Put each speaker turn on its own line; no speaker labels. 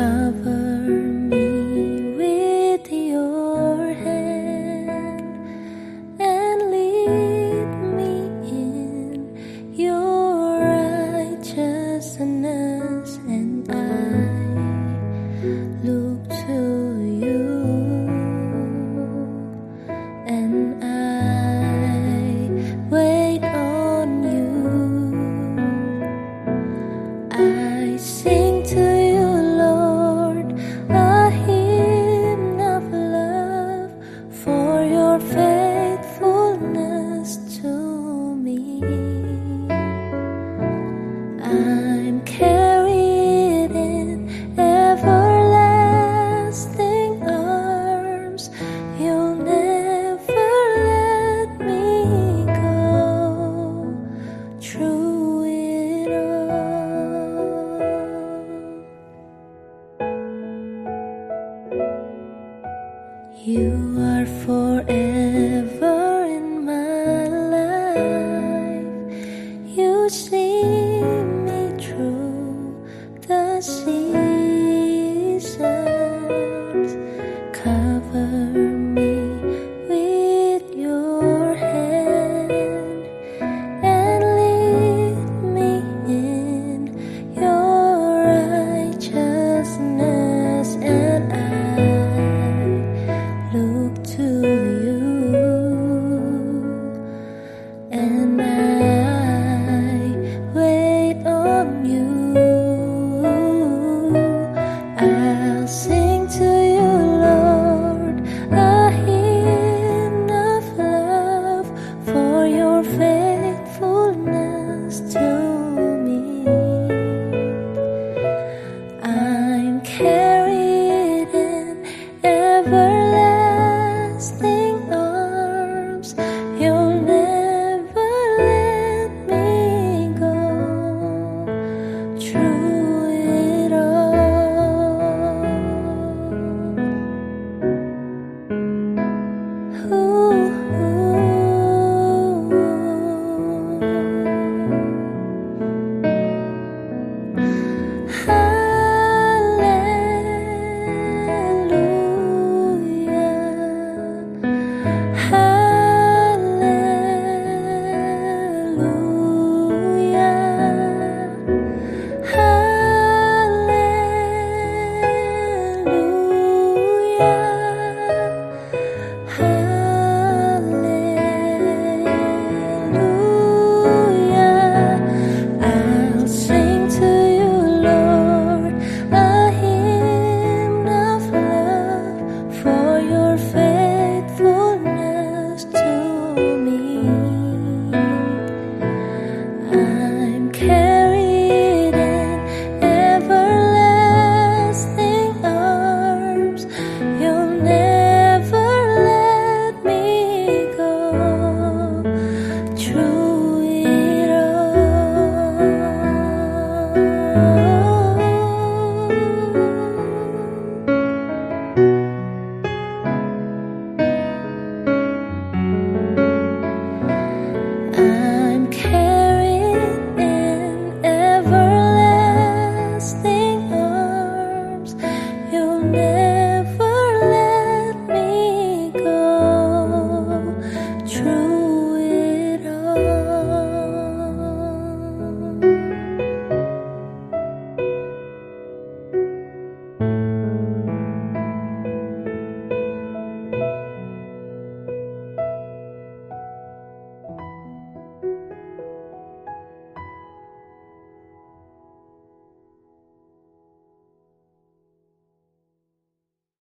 cover me with your hand and lead me in your righteousness, and I look to you and I wait on you. I see. true it all. You are forever.